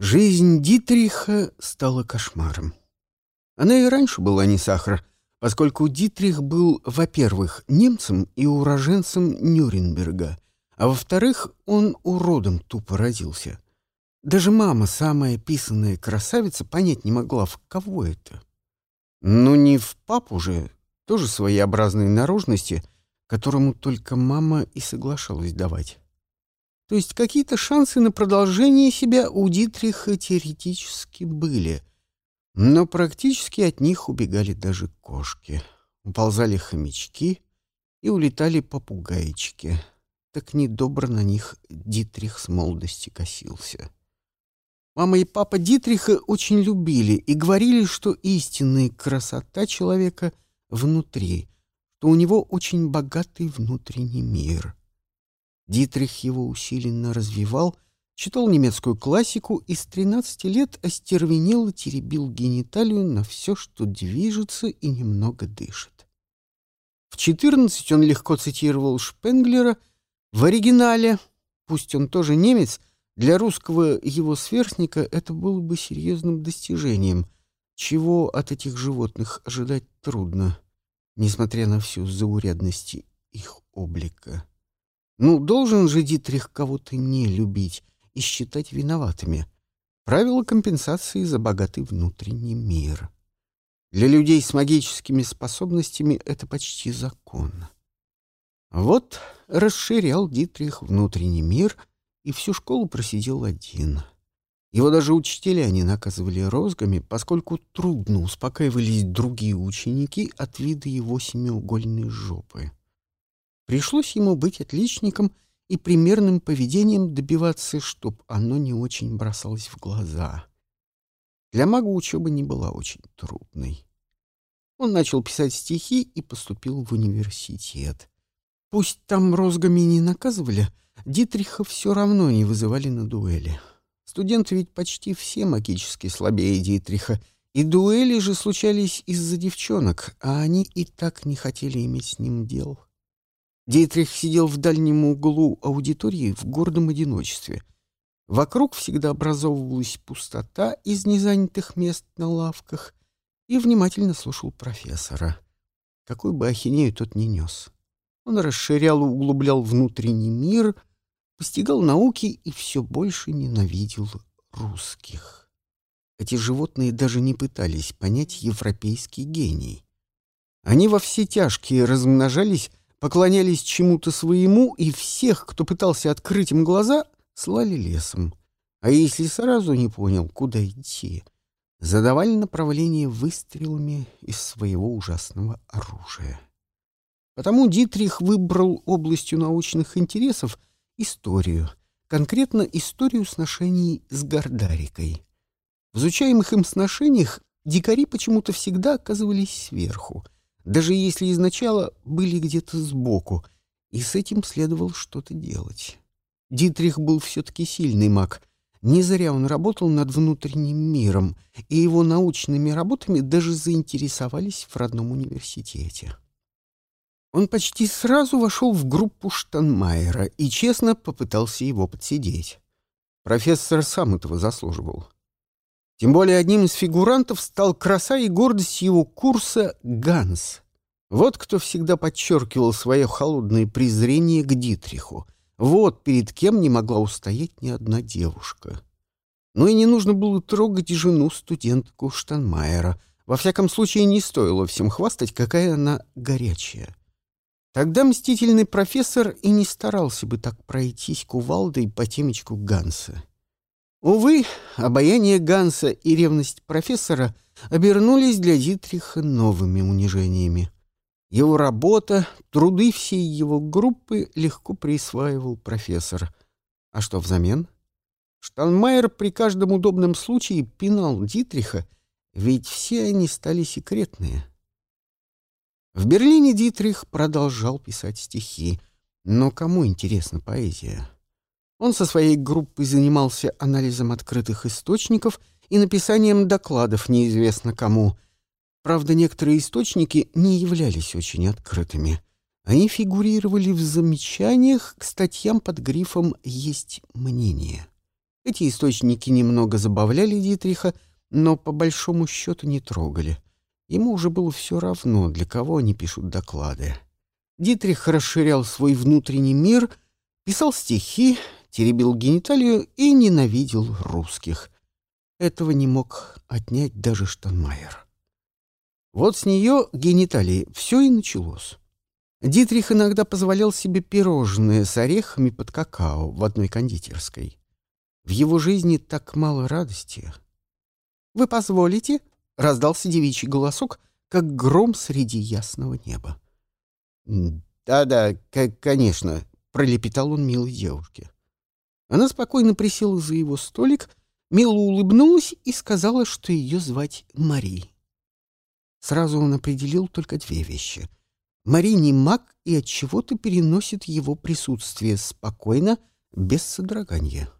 Жизнь Дитриха стала кошмаром. Она и раньше была не сахар, поскольку Дитрих был, во-первых, немцем и уроженцем Нюрнберга, а во-вторых, он уродом тупо родился. Даже мама, самая писанная красавица, понять не могла, в кого это. Ну, не в папу же, тоже своеобразной наружности, которому только мама и соглашалась давать. То есть какие-то шансы на продолжение себя у Дитриха теоретически были, но практически от них убегали даже кошки. Уползали хомячки и улетали попугайчики. Так недобро на них Дитрих с молодости косился. Мама и папа Дитриха очень любили и говорили, что истинная красота человека внутри, что у него очень богатый внутренний мир — Дитрих его усиленно развивал, читал немецкую классику и с 13 лет остервенело теребил гениталию на все, что движется и немного дышит. В 14 он легко цитировал Шпенглера в оригинале, пусть он тоже немец, для русского его сверстника это было бы серьезным достижением, чего от этих животных ожидать трудно, несмотря на всю заурядность их облика. Ну, должен же Дитрих кого-то не любить и считать виноватыми. Правило компенсации за богатый внутренний мир. Для людей с магическими способностями это почти законно. Вот расширял Дитрих внутренний мир и всю школу просидел один. Его даже учителя не наказывали розгами, поскольку трудно успокаивались другие ученики от вида его семиугольной жопы. Пришлось ему быть отличником и примерным поведением добиваться, чтоб оно не очень бросалось в глаза. Для мага учеба не была очень трудной. Он начал писать стихи и поступил в университет. Пусть там розгами не наказывали, Дитриха все равно не вызывали на дуэли. Студенты ведь почти все магически слабее Дитриха, и дуэли же случались из-за девчонок, а они и так не хотели иметь с ним дел. Дитрих сидел в дальнем углу аудитории в гордом одиночестве. Вокруг всегда образовывалась пустота из незанятых мест на лавках и внимательно слушал профессора. Какой бы ахинею тот ни нес. Он расширял и углублял внутренний мир, постигал науки и все больше ненавидел русских. Эти животные даже не пытались понять европейский гений. Они во все тяжкие размножались поклонялись чему-то своему, и всех, кто пытался открыть им глаза, слали лесом. А если сразу не понял, куда идти, задавали направление выстрелами из своего ужасного оружия. Потому Дитрих выбрал областью научных интересов историю, конкретно историю сношений с Гордарикой. В изучаемых им сношениях дикари почему-то всегда оказывались сверху — даже если изначально были где-то сбоку, и с этим следовало что-то делать. Дитрих был все-таки сильный маг. Не зря он работал над внутренним миром, и его научными работами даже заинтересовались в родном университете. Он почти сразу вошел в группу Штанмайера и честно попытался его подсидеть. Профессор сам этого заслуживал. Тем более одним из фигурантов стал краса и гордость его курса Ганс. Вот кто всегда подчеркивал свое холодное презрение к Дитриху. Вот перед кем не могла устоять ни одна девушка. Но и не нужно было трогать жену студентку Штанмайера. Во всяком случае, не стоило всем хвастать, какая она горячая. Тогда мстительный профессор и не старался бы так пройтись кувалдой по темечку Ганса. Увы, обаяние Ганса и ревность профессора обернулись для Дитриха новыми унижениями. Его работа, труды всей его группы легко присваивал профессор. А что взамен? Штанмайер при каждом удобном случае пинал Дитриха, ведь все они стали секретные. В Берлине Дитрих продолжал писать стихи, но кому интересна поэзия? Он со своей группой занимался анализом открытых источников и написанием докладов неизвестно кому. Правда, некоторые источники не являлись очень открытыми. Они фигурировали в замечаниях к статьям под грифом «Есть мнение». Эти источники немного забавляли Дитриха, но по большому счету не трогали. Ему уже было все равно, для кого они пишут доклады. Дитрих расширял свой внутренний мир, писал стихи, теребил гениталию и ненавидел русских. Этого не мог отнять даже Штанмайер. Вот с нее, гениталии, все и началось. Дитрих иногда позволял себе пирожные с орехами под какао в одной кондитерской. В его жизни так мало радости. «Вы позволите?» — раздался девичий голосок, как гром среди ясного неба. «Да-да, конечно», — пролепетал он милой девушке. Она спокойно присела за его столик, мило улыбнулась и сказала, что ее звать Мари. Сразу он определил только две вещи. Мари не маг и от чего то переносит его присутствие спокойно, без содрогания.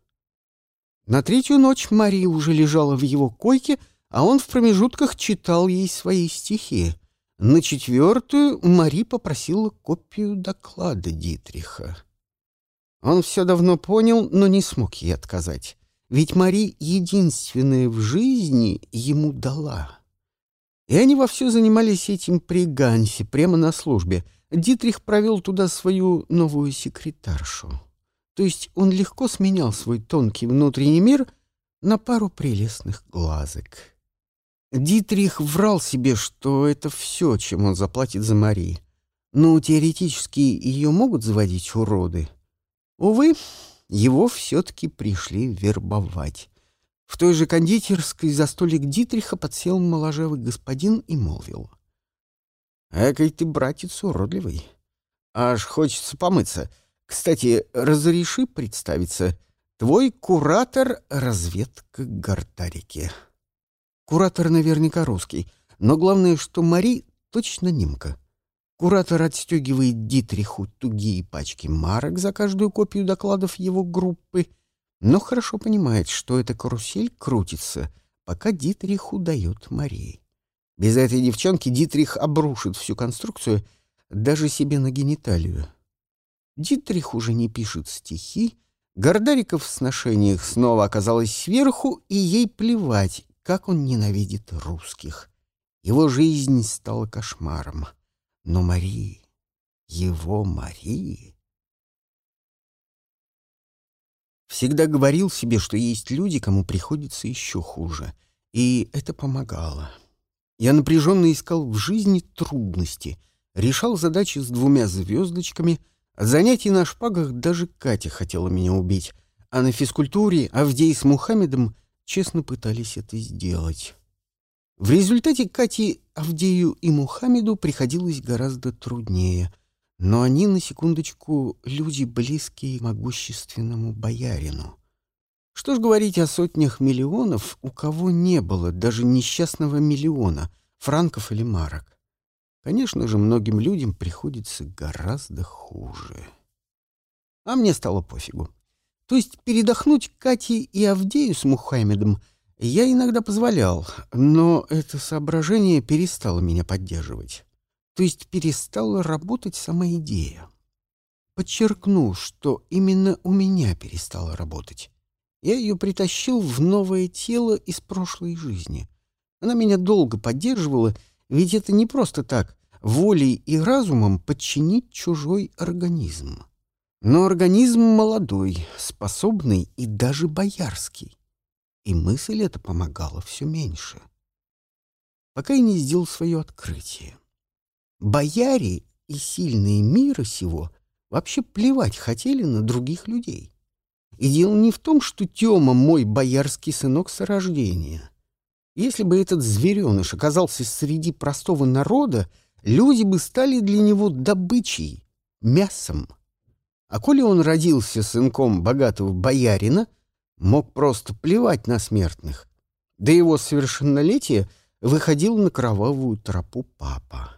На третью ночь Мари уже лежала в его койке, а он в промежутках читал ей свои стихи. На четвертую Мари попросила копию доклада Дитриха. Он все давно понял, но не смог ей отказать. Ведь Мари единственная в жизни ему дала. И они вовсю занимались этим при Гансе, прямо на службе. Дитрих провел туда свою новую секретаршу. То есть он легко сменял свой тонкий внутренний мир на пару прелестных глазок. Дитрих врал себе, что это все, чем он заплатит за Мари. Но теоретически ее могут заводить уроды. Увы, его все-таки пришли вербовать. В той же кондитерской за столик Дитриха подсел моложавый господин и молвил. «Экой ты, братец, уродливый. Аж хочется помыться. Кстати, разреши представиться. Твой куратор разведка Гартарики». Куратор наверняка русский, но главное, что Мари точно немка. Куратор отстегивает Дитриху тугие пачки марок за каждую копию докладов его группы, но хорошо понимает, что эта карусель крутится, пока Дитриху дает Марии. Без этой девчонки Дитрих обрушит всю конструкцию даже себе на гениталию. Дитрих уже не пишет стихи, Гордариков в сношениях снова оказалась сверху, и ей плевать, как он ненавидит русских. Его жизнь стала кошмаром. Но Мари, его Мари... Всегда говорил себе, что есть люди, кому приходится еще хуже. И это помогало. Я напряженно искал в жизни трудности, решал задачи с двумя звездочками, занятий на шпагах даже Катя хотела меня убить, а на физкультуре Авдей с Мухаммедом — честно пытались это сделать. В результате Кате, Авдею и Мухаммеду приходилось гораздо труднее, но они, на секундочку, люди близкие могущественному боярину. Что ж говорить о сотнях миллионов, у кого не было даже несчастного миллиона, франков или марок. Конечно же, многим людям приходится гораздо хуже. А мне стало пофигу. То есть передохнуть Кате и Авдею с Мухаммедом я иногда позволял, но это соображение перестало меня поддерживать. То есть перестала работать сама идея. Подчеркну, что именно у меня перестала работать. Я ее притащил в новое тело из прошлой жизни. Она меня долго поддерживала, ведь это не просто так — волей и разумом подчинить чужой организм. Но организм молодой, способный и даже боярский. И мысль эта помогала все меньше. Пока я не сделал свое открытие. Бояре и сильные мира сего вообще плевать хотели на других людей. И дело не в том, что Тёма мой боярский сынок с рождения. Если бы этот звереныш оказался среди простого народа, люди бы стали для него добычей, мясом. А коли он родился сынком богатого боярина, мог просто плевать на смертных. До его совершеннолетия выходил на кровавую тропу папа.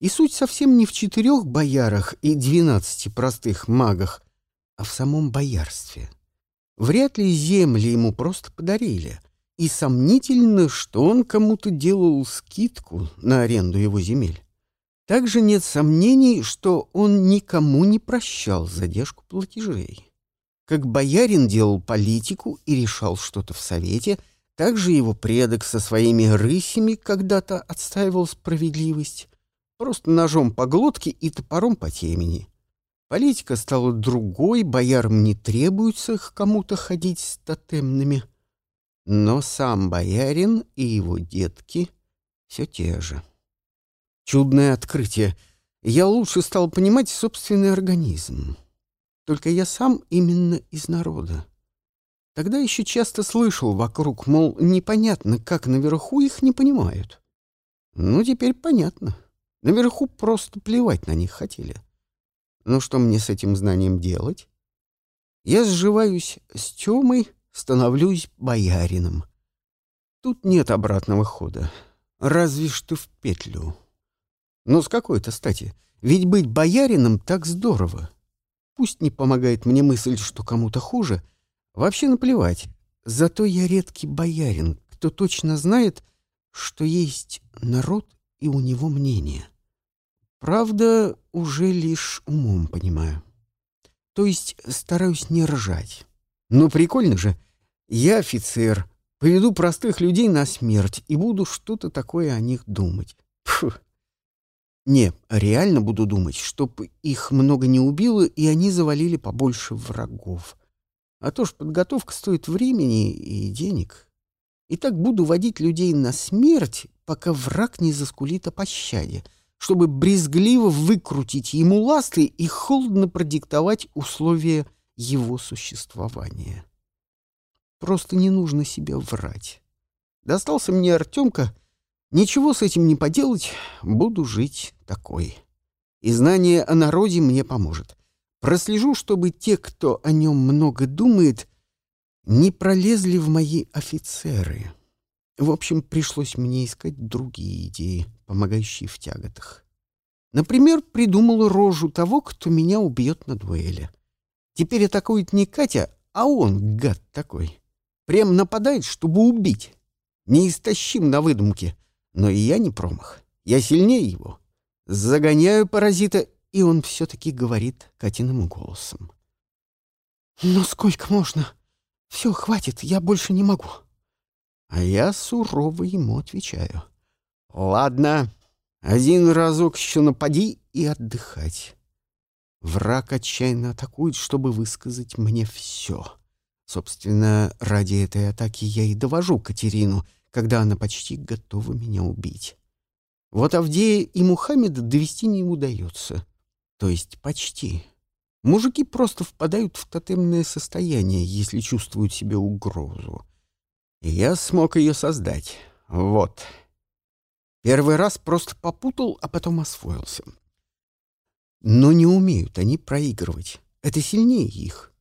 И суть совсем не в четырех боярах и двенадцати простых магах, а в самом боярстве. Вряд ли земли ему просто подарили, и сомнительно, что он кому-то делал скидку на аренду его земель. Также нет сомнений, что он никому не прощал задержку платежей. Как боярин делал политику и решал что-то в совете, так же его предок со своими рысями когда-то отстаивал справедливость. Просто ножом по глотке и топором по темени. Политика стала другой, боярам не требуется к кому-то ходить с тотемными. Но сам боярин и его детки все те же. Чудное открытие. Я лучше стал понимать собственный организм. Только я сам именно из народа. Тогда еще часто слышал вокруг, мол, непонятно, как наверху их не понимают. Ну, теперь понятно. Наверху просто плевать на них хотели. Ну что мне с этим знанием делать? Я сживаюсь с Тёмой, становлюсь боярином. Тут нет обратного хода. Разве что в петлю. Но с какой-то стати? Ведь быть боярином так здорово. Пусть не помогает мне мысль, что кому-то хуже. Вообще наплевать. Зато я редкий боярин, кто точно знает, что есть народ и у него мнение. Правда, уже лишь умом понимаю. То есть стараюсь не ржать. Но прикольно же. Я офицер, поведу простых людей на смерть и буду что-то такое о них думать. Фу. Не, реально буду думать, чтоб их много не убило, и они завалили побольше врагов. А то ж подготовка стоит времени и денег. И так буду водить людей на смерть, пока враг не заскулит о пощаде — чтобы брезгливо выкрутить ему ласты и холодно продиктовать условия его существования. Просто не нужно себе врать. Достался мне Артемка, ничего с этим не поделать, буду жить такой. И знание о народе мне поможет. Прослежу, чтобы те, кто о нем много думает, не пролезли в мои офицеры. В общем, пришлось мне искать другие идеи, помогающие в тяготах. Например, придумал рожу того, кто меня убьет на дуэли. Теперь атакует не Катя, а он, гад такой. Прям нападает, чтобы убить. Неистощим на выдумке. Но и я не промах. Я сильнее его. Загоняю паразита, и он все-таки говорит Катиным голосом. «Ну сколько можно? Все, хватит, я больше не могу». А я сурово ему отвечаю. «Ладно, один разок еще напади и отдыхать». Враг отчаянно атакует, чтобы высказать мне все. Собственно, ради этой атаки я и довожу Катерину, когда она почти готова меня убить. Вот Авдея и Мухаммеда довести не удается. То есть почти. Мужики просто впадают в тотемное состояние, если чувствуют себе угрозу. И я смог ее создать. Вот. Первый раз просто попутал, а потом освоился. Но не умеют они проигрывать. Это сильнее их.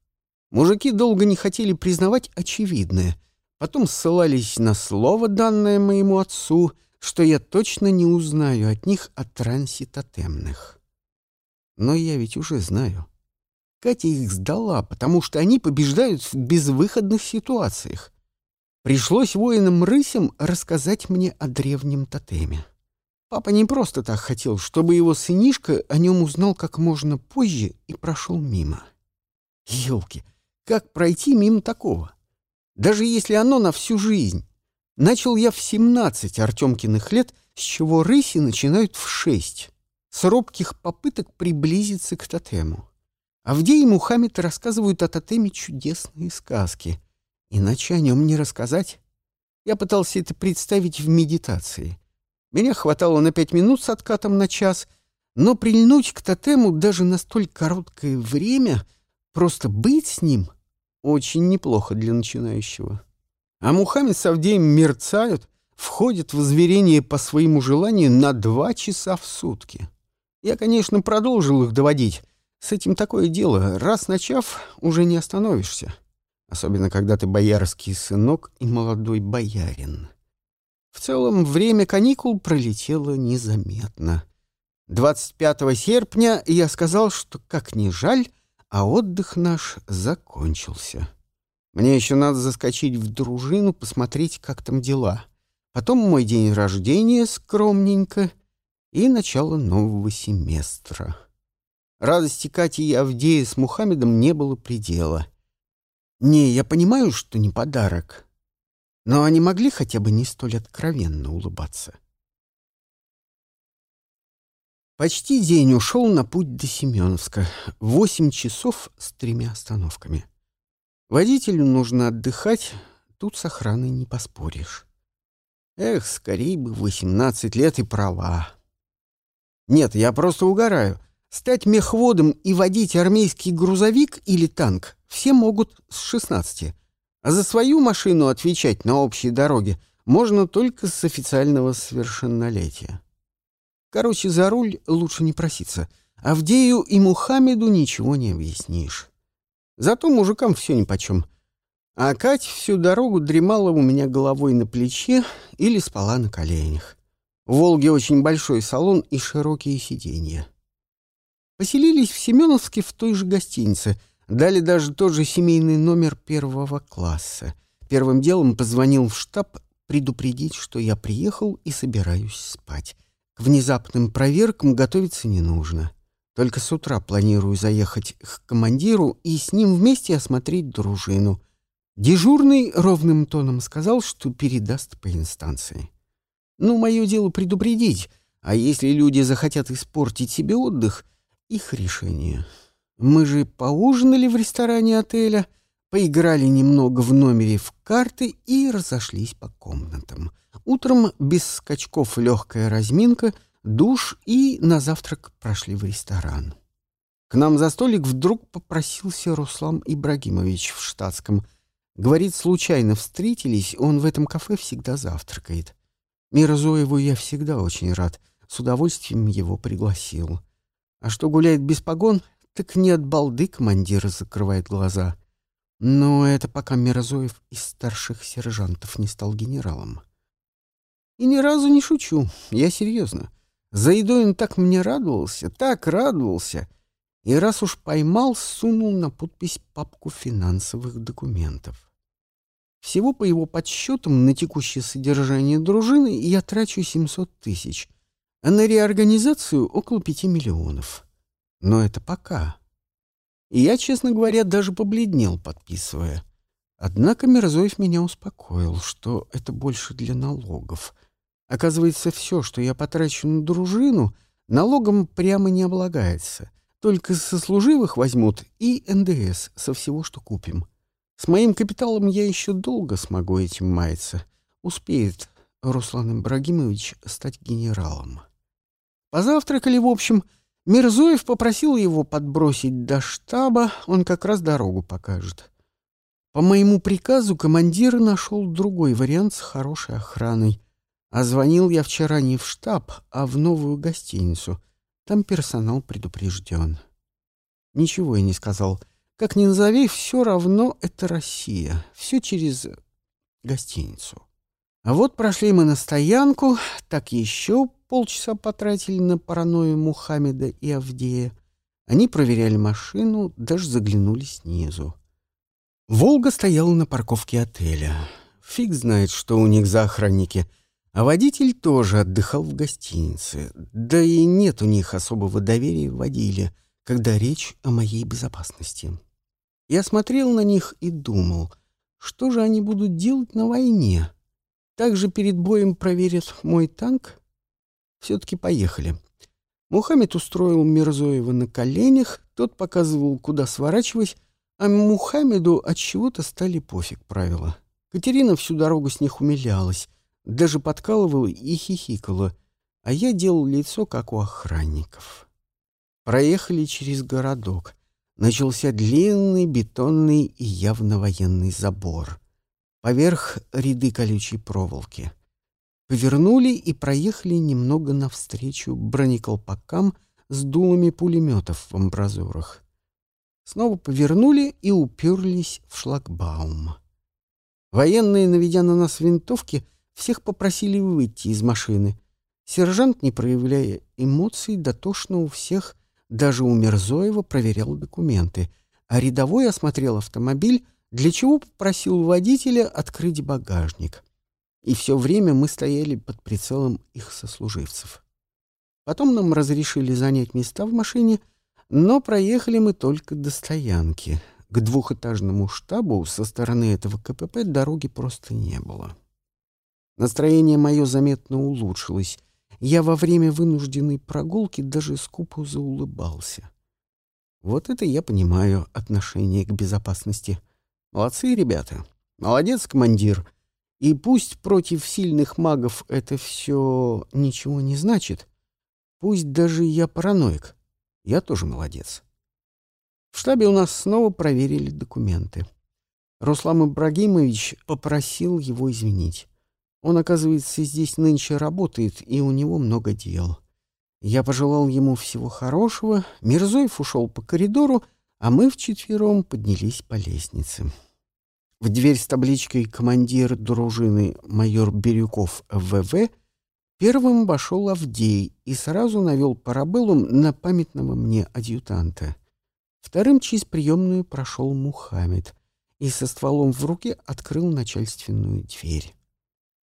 Мужики долго не хотели признавать очевидное. Потом ссылались на слово, данное моему отцу, что я точно не узнаю от них о трансе тотемных. Но я ведь уже знаю. Катя их сдала, потому что они побеждают в безвыходных ситуациях. Пришлось воинам-рысям рассказать мне о древнем тотеме. Папа не просто так хотел, чтобы его сынишка о нем узнал как можно позже и прошел мимо. Елки, как пройти мимо такого? Даже если оно на всю жизнь. Начал я в 17 Артемкиных лет, с чего рыси начинают в 6, с робких попыток приблизиться к тотему. Авдей и Мухаммед рассказывают о тотеме чудесные сказки — Иначе о нем не рассказать. Я пытался это представить в медитации. Меня хватало на пять минут с откатом на час, но прильнуть к тотему даже на столь короткое время, просто быть с ним, очень неплохо для начинающего. А Мухаммед с Авдеем мерцают, входят в зверение по своему желанию на два часа в сутки. Я, конечно, продолжил их доводить. С этим такое дело. Раз начав, уже не остановишься особенно когда ты боярский сынок и молодой боярин. В целом, время каникул пролетело незаметно. 25 серпня я сказал, что как ни жаль, а отдых наш закончился. Мне еще надо заскочить в дружину, посмотреть, как там дела. Потом мой день рождения скромненько и начало нового семестра. Радости Кати и Авдея с Мухаммедом не было предела — Не, я понимаю, что не подарок. Но они могли хотя бы не столь откровенно улыбаться. Почти день ушел на путь до Семеновска. Восемь часов с тремя остановками. Водителю нужно отдыхать, тут с охраной не поспоришь. Эх, скорее бы восемнадцать лет и права. Нет, я просто угораю. Стать мехводом и водить армейский грузовик или танк все могут с 16. А за свою машину отвечать на общей дороге можно только с официального совершеннолетия. Короче, за руль лучше не проситься. Авдею и Мухаммеду ничего не объяснишь. Зато мужикам все нипочем. А Кать всю дорогу дремала у меня головой на плече или спала на коленях. В «Волге» очень большой салон и широкие сиденья. Поселились в Семеновске в той же гостинице. Дали даже тот же семейный номер первого класса. Первым делом позвонил в штаб предупредить, что я приехал и собираюсь спать. К внезапным проверкам готовиться не нужно. Только с утра планирую заехать к командиру и с ним вместе осмотреть дружину. Дежурный ровным тоном сказал, что передаст по инстанции. Ну, мое дело предупредить, а если люди захотят испортить себе отдых — их решение. Мы же поужинали в ресторане отеля, поиграли немного в номере в карты и разошлись по комнатам. Утром без скачков легкая разминка, душ и на завтрак прошли в ресторан. К нам за столик вдруг попросился Руслан Ибрагимович в штатском. Говорит, случайно встретились, он в этом кафе всегда завтракает. Мирозоеву я всегда очень рад, с удовольствием его пригласил. А что гуляет без погон, так не от балды командира закрывает глаза. Но это пока Мирозоев из старших сержантов не стал генералом. И ни разу не шучу, я серьезно. За едой он так мне радовался, так радовался. И раз уж поймал, сунул на подпись папку финансовых документов. Всего по его подсчетам на текущее содержание дружины я трачу 700 тысяч, а на реорганизацию около пяти миллионов. Но это пока. И я, честно говоря, даже побледнел, подписывая. Однако Мирзоев меня успокоил, что это больше для налогов. Оказывается, все, что я потрачу на дружину, налогом прямо не облагается. Только со служивых возьмут и НДС со всего, что купим. С моим капиталом я еще долго смогу этим маяться. Успеет Руслан Ибрагимович стать генералом. Позавтракали, в общем. Мирзоев попросил его подбросить до штаба, он как раз дорогу покажет. По моему приказу командир нашел другой вариант с хорошей охраной. А звонил я вчера не в штаб, а в новую гостиницу. Там персонал предупрежден. Ничего я не сказал. Как ни назови, все равно это Россия. Все через гостиницу. А вот прошли мы на стоянку, так еще полчаса потратили на паранойю Мухаммеда и Авдея. Они проверяли машину, даже заглянули снизу. «Волга» стояла на парковке отеля. Фиг знает, что у них за охранники. А водитель тоже отдыхал в гостинице. Да и нет у них особого доверия в водиле, когда речь о моей безопасности. Я смотрел на них и думал, что же они будут делать на войне? Также перед боем проверят мой танк. Все-таки поехали. Мухаммед устроил Мирзоева на коленях, тот показывал, куда сворачивать, а Мухаммеду от чего-то стали пофиг правила. Катерина всю дорогу с них умилялась, даже подкалывала и хихикала, а я делал лицо, как у охранников. Проехали через городок. Начался длинный бетонный и явно военный забор — поверх ряды колючей проволоки. Повернули и проехали немного навстречу бронеколпакам с дулами пулеметов в амбразурах. Снова повернули и уперлись в шлагбаум. Военные, наведя на нас винтовки, всех попросили выйти из машины. Сержант, не проявляя эмоций, дотошно у всех, даже у Мерзоева, проверял документы, а рядовой осмотрел автомобиль, для чего попросил водителя открыть багажник. И все время мы стояли под прицелом их сослуживцев. Потом нам разрешили занять места в машине, но проехали мы только до стоянки. к двухэтажному штабу со стороны этого КПП дороги просто не было. Настроение мое заметно улучшилось. Я во время вынужденной прогулки даже скупо заулыбался. Вот это я понимаю отношение к безопасности. Молодцы, ребята. Молодец, командир. И пусть против сильных магов это все ничего не значит, пусть даже я параноик, я тоже молодец. В штабе у нас снова проверили документы. Руслан Ибрагимович попросил его извинить. Он, оказывается, здесь нынче работает, и у него много дел. Я пожелал ему всего хорошего, Мирзоев ушел по коридору, а мы вчетвером поднялись по лестнице. В дверь с табличкой «Командир дружины майор Бирюков ВВ» первым вошел Авдей и сразу навел парабеллум на памятного мне адъютанта. Вторым через приемную прошел Мухаммед и со стволом в руке открыл начальственную дверь.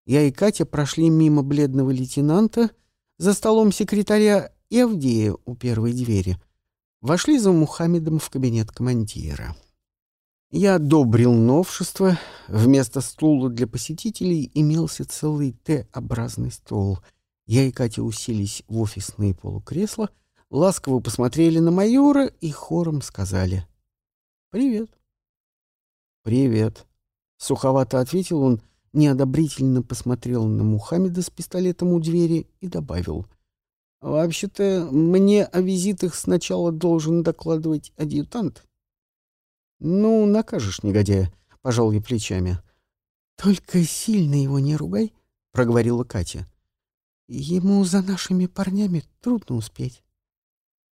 Я и Катя прошли мимо бледного лейтенанта, за столом секретаря и Авдея у первой двери. Вошли за Мухаммедом в кабинет командира. Я одобрил новшество. Вместо стула для посетителей имелся целый Т-образный стол. Я и Катя уселись в офисные полукресла, ласково посмотрели на майора и хором сказали «Привет». «Привет», — суховато ответил он, неодобрительно посмотрел на Мухаммеда с пистолетом у двери и добавил «Вообще-то мне о визитах сначала должен докладывать адъютант». «Ну, накажешь негодяя», — пожал я плечами. «Только сильно его не ругай», — проговорила Катя. «Ему за нашими парнями трудно успеть».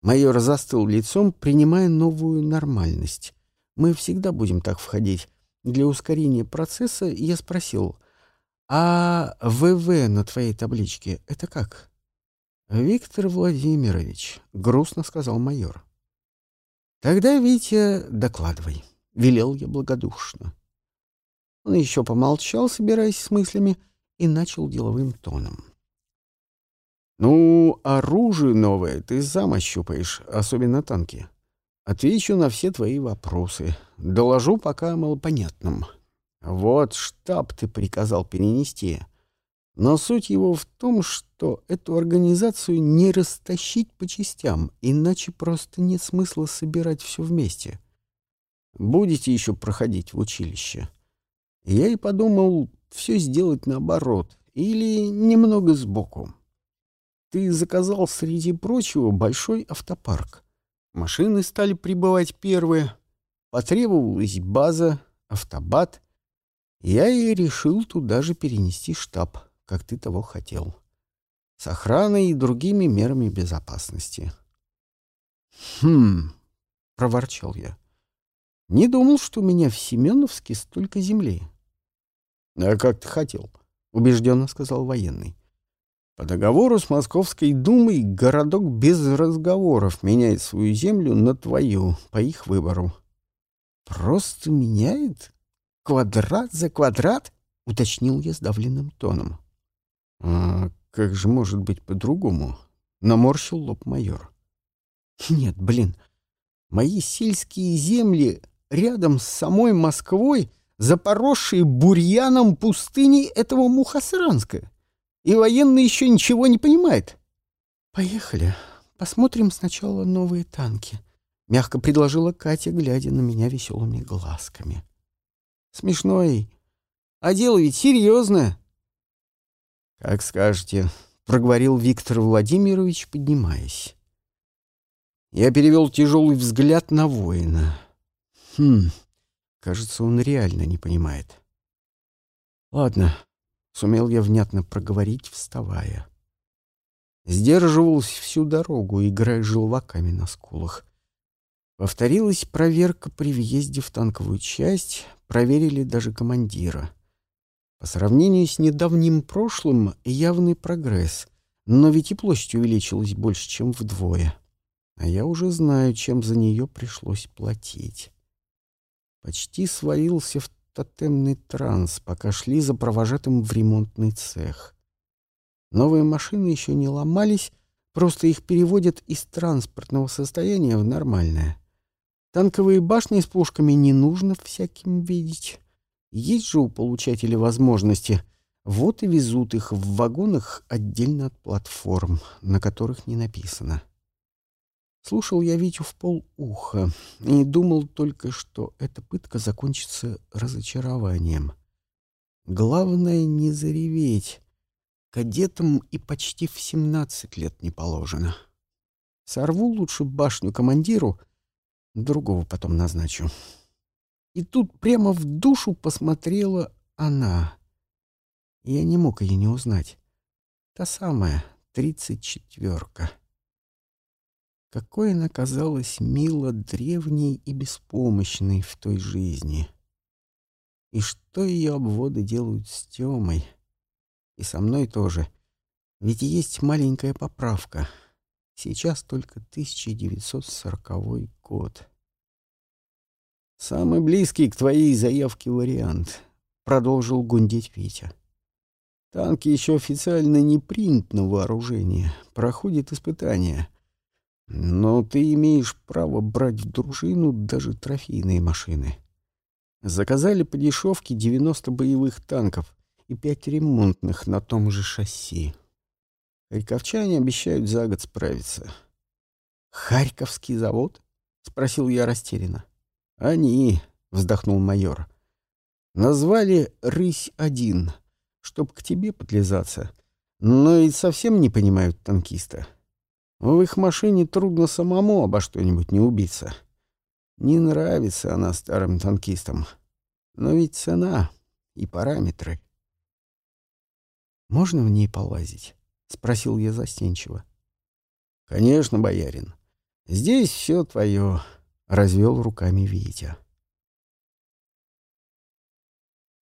Майор застыл лицом, принимая новую нормальность. Мы всегда будем так входить. Для ускорения процесса я спросил, «А ВВ на твоей табличке — это как?» «Виктор Владимирович», — грустно сказал майор. «Тогда, Витя, докладывай», — велел я благодушно. Он еще помолчал, собираясь с мыслями, и начал деловым тоном. «Ну, оружие новое ты сам ощупаешь, особенно танки. Отвечу на все твои вопросы. Доложу пока малопонятным. Вот штаб ты приказал перенести. Но суть его в том, что эту организацию не растащить по частям, иначе просто нет смысла собирать все вместе. Будете еще проходить в училище. Я и подумал все сделать наоборот, или немного сбоку. Ты заказал, среди прочего, большой автопарк. Машины стали прибывать первые. Потребовалась база, автобат. Я и решил туда же перенести штаб как ты того хотел. С охраной и другими мерами безопасности. «Хм...» — проворчал я. «Не думал, что у меня в Семеновске столько земли». «А как ты хотел?» — убежденно сказал военный. «По договору с Московской Думой городок без разговоров меняет свою землю на твою, по их выбору». «Просто меняет? Квадрат за квадрат?» — уточнил я сдавленным тоном. «А как же может быть по-другому?» — наморщил лоб майор. «Нет, блин, мои сельские земли рядом с самой Москвой, запоросшие бурьяном пустыней этого Мухасранска. И военный еще ничего не понимает». «Поехали, посмотрим сначала новые танки», — мягко предложила Катя, глядя на меня веселыми глазками. «Смешной. А дело ведь серьезное. «Как скажете», — проговорил Виктор Владимирович, поднимаясь. Я перевел тяжелый взгляд на воина. Хм, кажется, он реально не понимает. «Ладно», — сумел я внятно проговорить, вставая. Сдерживался всю дорогу, играя желваками на скулах. Повторилась проверка при въезде в танковую часть, проверили даже командира — по сравнению с недавним прошлым явный прогресс, но ведь и площадь увеличилась больше, чем вдвое. А я уже знаю, чем за нее пришлось платить. Почти свалился в тотемный транс, пока шли за провожатым в ремонтный цех. Новые машины еще не ломались, просто их переводят из транспортного состояния в нормальное. Танковые башни с пушками не нужно всяким видеть. Есть же у получателей возможности. Вот и везут их в вагонах отдельно от платформ, на которых не написано. Слушал я Витю в полуха и думал только, что эта пытка закончится разочарованием. Главное не зареветь. Кадетам и почти в семнадцать лет не положено. Сорву лучше башню командиру, другого потом назначу. И тут прямо в душу посмотрела она. Я не мог ее не узнать. Та самая, тридцать четверка. Какой она казалась мило древней и беспомощной в той жизни. И что ее обводы делают с Тёмой? И со мной тоже. Ведь есть маленькая поправка. Сейчас только 1940 год. «Самый близкий к твоей заявке вариант», — продолжил гундеть Витя. «Танки еще официально не принят на вооружение, проходит испытания». Но ты имеешь право брать в дружину даже трофейные машины. Заказали по дешевке 90 боевых танков и 5 ремонтных на том же шасси. Харьковчане обещают за год справиться. «Харьковский завод?» — спросил я растерянно. «Они», — вздохнул майор. «Назвали «Рысь-1», чтоб к тебе подлизаться, но и совсем не понимают танкиста». В их машине трудно самому обо что-нибудь не убиться. Не нравится она старым танкистам. Но ведь цена и параметры. «Можно в ней полазить?» — спросил я застенчиво. «Конечно, боярин. Здесь все твое», — развел руками Витя.